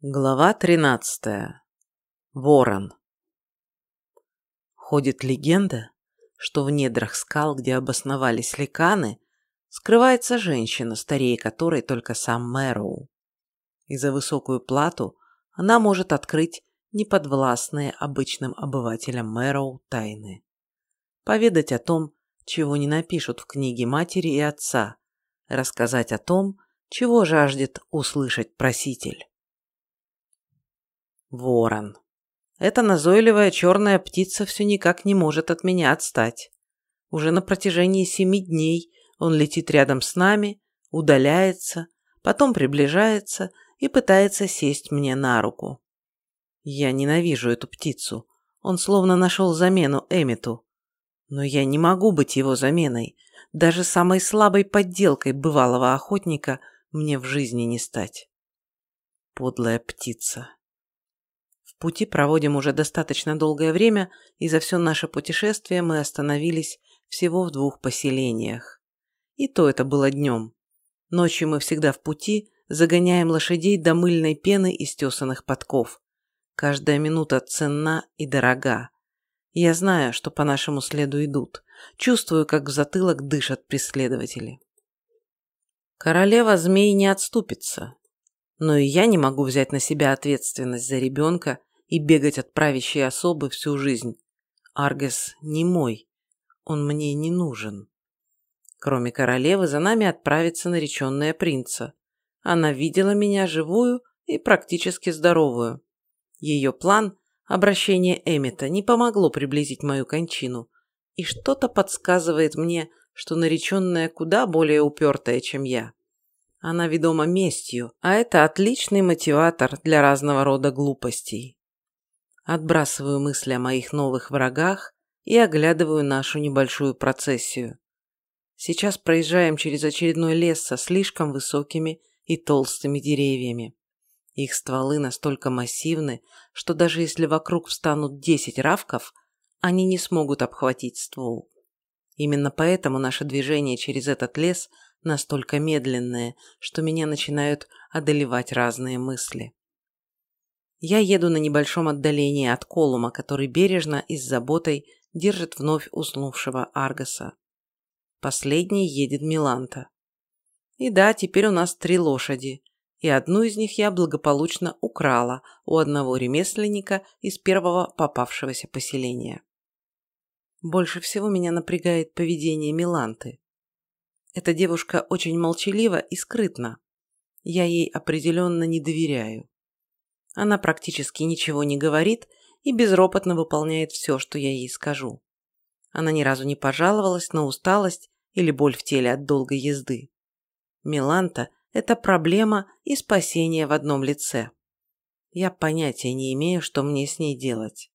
Глава 13. Ворон. Ходит легенда, что в недрах скал, где обосновались ликаны, скрывается женщина, старее которой только сам Мэроу. И за высокую плату она может открыть неподвластные обычным обывателям Мэроу тайны. Поведать о том, чего не напишут в книге матери и отца, рассказать о том, чего жаждет услышать проситель. Ворон. Эта назойливая черная птица все никак не может от меня отстать. Уже на протяжении семи дней он летит рядом с нами, удаляется, потом приближается и пытается сесть мне на руку. Я ненавижу эту птицу. Он словно нашел замену Эмиту. Но я не могу быть его заменой. Даже самой слабой подделкой бывалого охотника мне в жизни не стать. Подлая птица пути проводим уже достаточно долгое время, и за все наше путешествие мы остановились всего в двух поселениях. И то это было днем. Ночью мы всегда в пути, загоняем лошадей до мыльной пены из тесаных подков. Каждая минута ценна и дорога. Я знаю, что по нашему следу идут. Чувствую, как в затылок дышат преследователи. Королева змей не отступится. Но и я не могу взять на себя ответственность за ребенка и бегать от правящей особы всю жизнь. Аргес не мой, он мне не нужен. Кроме королевы, за нами отправится нареченная принца. Она видела меня живую и практически здоровую. Ее план, обращение Эмита, не помогло приблизить мою кончину. И что-то подсказывает мне, что нареченная куда более упертая, чем я. Она ведома местью, а это отличный мотиватор для разного рода глупостей. Отбрасываю мысли о моих новых врагах и оглядываю нашу небольшую процессию. Сейчас проезжаем через очередной лес со слишком высокими и толстыми деревьями. Их стволы настолько массивны, что даже если вокруг встанут 10 равков, они не смогут обхватить ствол. Именно поэтому наше движение через этот лес настолько медленное, что меня начинают одолевать разные мысли. Я еду на небольшом отдалении от Колума, который бережно и с заботой держит вновь уснувшего Аргаса. Последний едет Миланта. И да, теперь у нас три лошади, и одну из них я благополучно украла у одного ремесленника из первого попавшегося поселения. Больше всего меня напрягает поведение Миланты. Эта девушка очень молчалива и скрытна. Я ей определенно не доверяю. Она практически ничего не говорит и безропотно выполняет все, что я ей скажу. Она ни разу не пожаловалась на усталость или боль в теле от долгой езды. Миланта – это проблема и спасение в одном лице. Я понятия не имею, что мне с ней делать.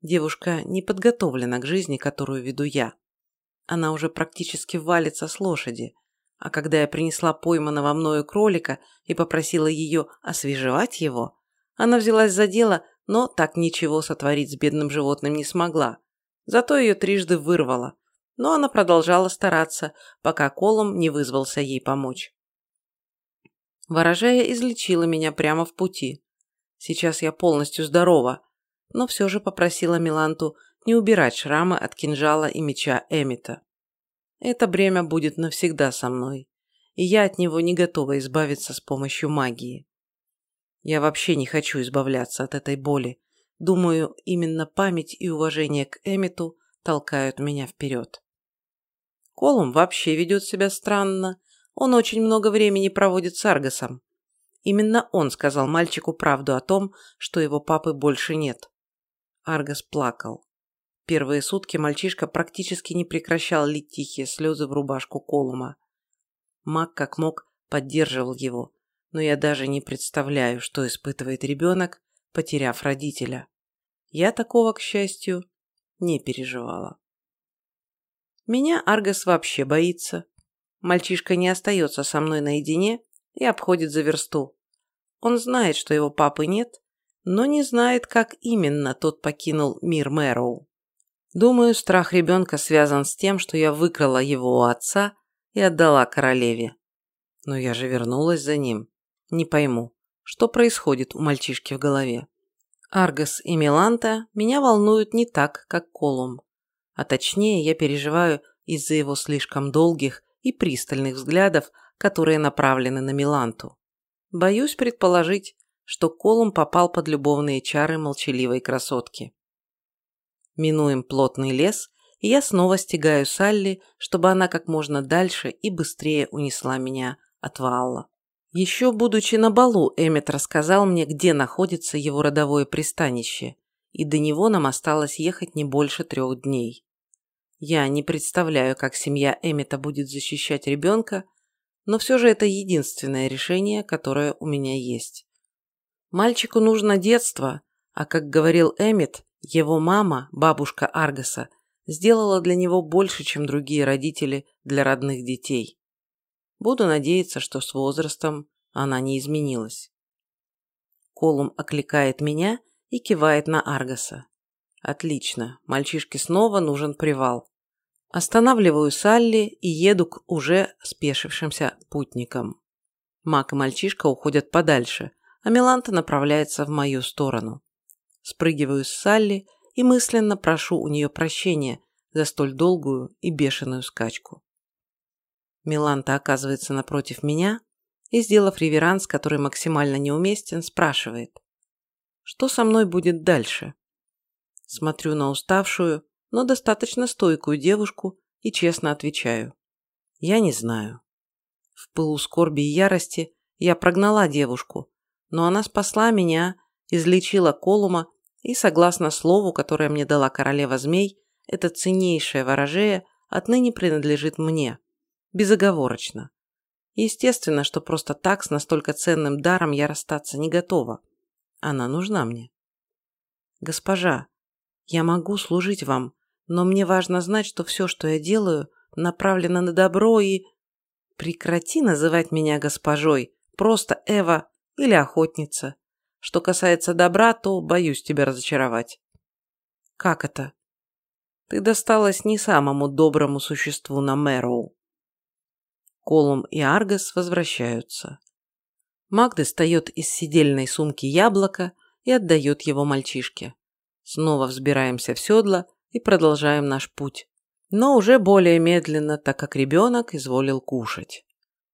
Девушка не подготовлена к жизни, которую веду я. Она уже практически валится с лошади, а когда я принесла пойманного мною кролика и попросила ее освежевать его, она взялась за дело, но так ничего сотворить с бедным животным не смогла. Зато ее трижды вырвало. Но она продолжала стараться, пока Колом не вызвался ей помочь. Ворожея излечила меня прямо в пути. Сейчас я полностью здорова, но все же попросила Миланту не убирать шрамы от кинжала и меча Эмита. Это бремя будет навсегда со мной, и я от него не готова избавиться с помощью магии. Я вообще не хочу избавляться от этой боли. Думаю, именно память и уважение к Эмиту толкают меня вперед. Колум вообще ведет себя странно. Он очень много времени проводит с Аргосом. Именно он сказал мальчику правду о том, что его папы больше нет. Аргос плакал. Первые сутки мальчишка практически не прекращал лить тихие слезы в рубашку Колума. Маг как мог поддерживал его, но я даже не представляю, что испытывает ребенок, потеряв родителя. Я такого, к счастью, не переживала. Меня Аргос вообще боится. Мальчишка не остается со мной наедине и обходит за версту. Он знает, что его папы нет, но не знает, как именно тот покинул мир Мэроу. Думаю, страх ребенка связан с тем, что я выкрала его у отца и отдала королеве. Но я же вернулась за ним. Не пойму, что происходит у мальчишки в голове. Аргос и Миланта меня волнуют не так, как Колум. А точнее, я переживаю из-за его слишком долгих и пристальных взглядов, которые направлены на Миланту. Боюсь предположить, что Колум попал под любовные чары молчаливой красотки. Минуем плотный лес, и я снова стегаю Салли, чтобы она как можно дальше и быстрее унесла меня от Ваалла. Еще будучи на балу, Эммет рассказал мне, где находится его родовое пристанище, и до него нам осталось ехать не больше трех дней. Я не представляю, как семья Эммета будет защищать ребенка, но все же это единственное решение, которое у меня есть. Мальчику нужно детство, а как говорил Эммет, его мама, бабушка Аргаса, сделала для него больше, чем другие родители для родных детей. Буду надеяться, что с возрастом она не изменилась. Колум окликает меня и кивает на Аргаса. Отлично, мальчишке снова нужен привал. Останавливаю Салли и еду к уже спешившимся путникам. Мак и мальчишка уходят подальше, а Миланта направляется в мою сторону. Спрыгиваю с Салли и мысленно прошу у нее прощения за столь долгую и бешеную скачку. Миланта оказывается напротив меня и, сделав реверанс, который максимально неуместен, спрашивает, что со мной будет дальше. Смотрю на уставшую, но достаточно стойкую девушку и честно отвечаю. Я не знаю. В пылу скорби и ярости я прогнала девушку, но она спасла меня, излечила Колума и, согласно слову, которое мне дала королева змей, это ценнейшее ворожея отныне принадлежит мне. Безоговорочно. Естественно, что просто так с настолько ценным даром я расстаться не готова. Она нужна мне. Госпожа, я могу служить вам, но мне важно знать, что все, что я делаю, направлено на добро и... Прекрати называть меня госпожой, просто Эва или охотница. Что касается добра, то боюсь тебя разочаровать. Как это? Ты досталась не самому доброму существу на Мэроу. Колум и Аргас возвращаются. Маг достает из сидельной сумки яблоко и отдает его мальчишке. Снова взбираемся в седло и продолжаем наш путь. Но уже более медленно, так как ребенок изволил кушать.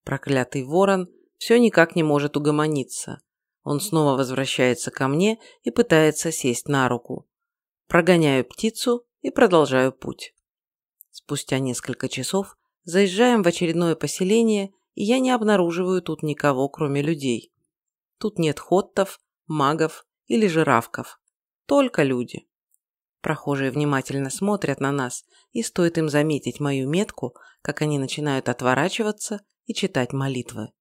Проклятый ворон все никак не может угомониться. Он снова возвращается ко мне и пытается сесть на руку. Прогоняю птицу и продолжаю путь. Спустя несколько часов Заезжаем в очередное поселение, и я не обнаруживаю тут никого, кроме людей. Тут нет хоттов, магов или жирафков. Только люди. Прохожие внимательно смотрят на нас, и стоит им заметить мою метку, как они начинают отворачиваться и читать молитвы.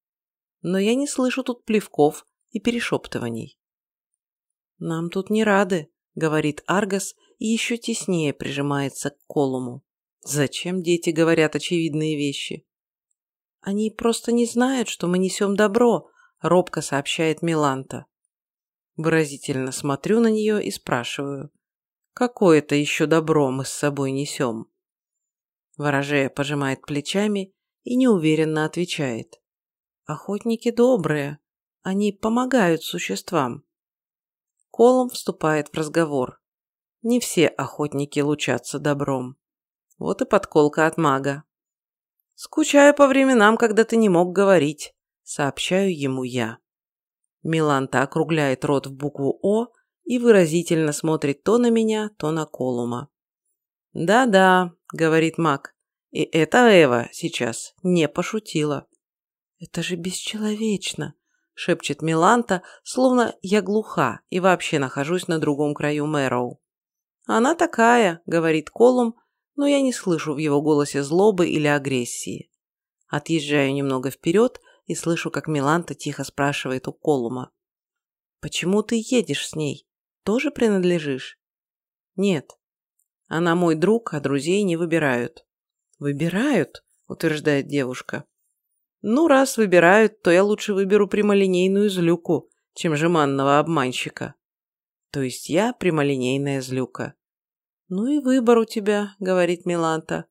Но я не слышу тут плевков и перешептываний. «Нам тут не рады», — говорит Аргас и еще теснее прижимается к Колуму. Зачем дети говорят очевидные вещи? Они просто не знают, что мы несем добро, робко сообщает Миланта. Выразительно смотрю на нее и спрашиваю, какое это еще добро мы с собой несем? Ворожея пожимает плечами и неуверенно отвечает. Охотники добрые, они помогают существам. Колом вступает в разговор. Не все охотники лучатся добром. Вот и подколка от мага. «Скучаю по временам, когда ты не мог говорить», — сообщаю ему я. Миланта округляет рот в букву «О» и выразительно смотрит то на меня, то на Колума. «Да-да», — говорит маг, — «и эта Эва сейчас не пошутила». «Это же бесчеловечно», — шепчет Миланта, словно я глуха и вообще нахожусь на другом краю Мэроу. «Она такая», — говорит Колум, но я не слышу в его голосе злобы или агрессии. Отъезжаю немного вперед и слышу, как Миланта тихо спрашивает у Колума. «Почему ты едешь с ней? Тоже принадлежишь?» «Нет. Она мой друг, а друзей не выбирают». «Выбирают?» – утверждает девушка. «Ну, раз выбирают, то я лучше выберу прямолинейную злюку, чем жеманного обманщика». «То есть я прямолинейная злюка?» «Ну и выбор у тебя», — говорит Миланта.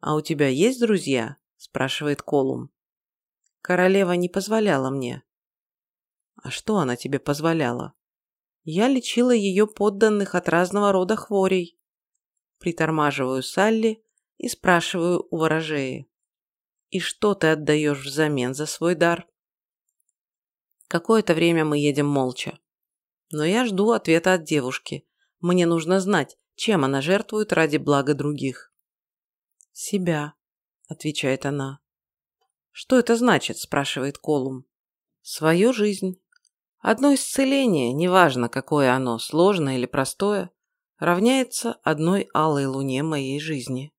«А у тебя есть друзья?» — спрашивает Колум. «Королева не позволяла мне». А что она тебе позволяла? Я лечила ее подданных от разного рода хворей. Притормаживаю Салли и спрашиваю у ворожеи. И что ты отдаешь взамен за свой дар? Какое-то время мы едем молча. Но я жду ответа от девушки. Мне нужно знать, чем она жертвует ради блага других. «Себя», — отвечает она. «Что это значит?» – спрашивает Колум. «Свою жизнь. Одно исцеление, неважно, какое оно, сложное или простое, равняется одной алой луне моей жизни».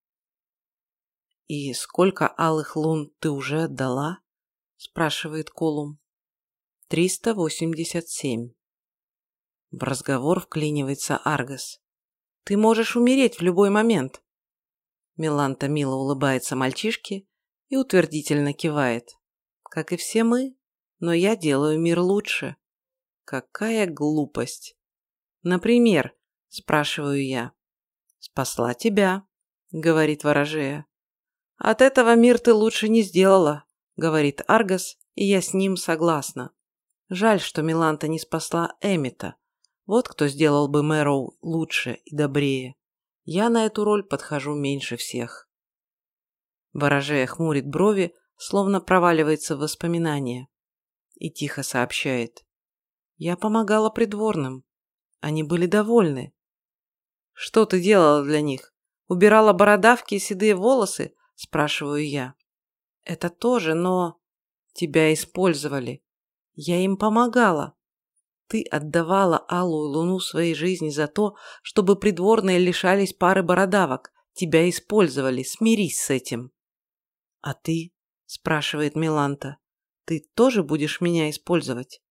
«И сколько алых лун ты уже отдала?» – спрашивает Колум. «Триста восемьдесят семь». В разговор вклинивается Аргас. «Ты можешь умереть в любой момент». Миланта мило улыбается мальчишке и утвердительно кивает. Как и все мы, но я делаю мир лучше. Какая глупость. Например, спрашиваю я. Спасла тебя, говорит ворожея. От этого мир ты лучше не сделала, говорит Аргас, и я с ним согласна. Жаль, что Миланта не спасла Эмита. Вот кто сделал бы Мэроу лучше и добрее. Я на эту роль подхожу меньше всех. Ворожея хмурит брови, словно проваливается в воспоминания. И тихо сообщает. Я помогала придворным. Они были довольны. Что ты делала для них? Убирала бородавки и седые волосы? Спрашиваю я. Это тоже, но... Тебя использовали. Я им помогала. Ты отдавала алую луну своей жизни за то, чтобы придворные лишались пары бородавок. Тебя использовали. Смирись с этим. «А ты?» – спрашивает Миланта. «Ты тоже будешь меня использовать?»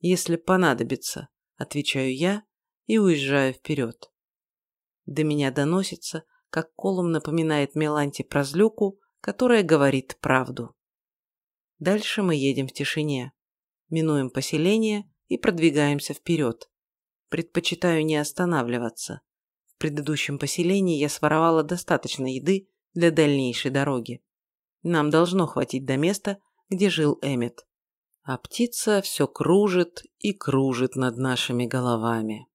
«Если понадобится», – отвечаю я и уезжаю вперед. До меня доносится, как Колум напоминает Миланте про злюку, которая говорит правду. Дальше мы едем в тишине, минуем поселение и продвигаемся вперед. Предпочитаю не останавливаться. В предыдущем поселении я своровала достаточно еды для дальнейшей дороги. Нам должно хватить до места, где жил Эммет. А птица все кружит и кружит над нашими головами.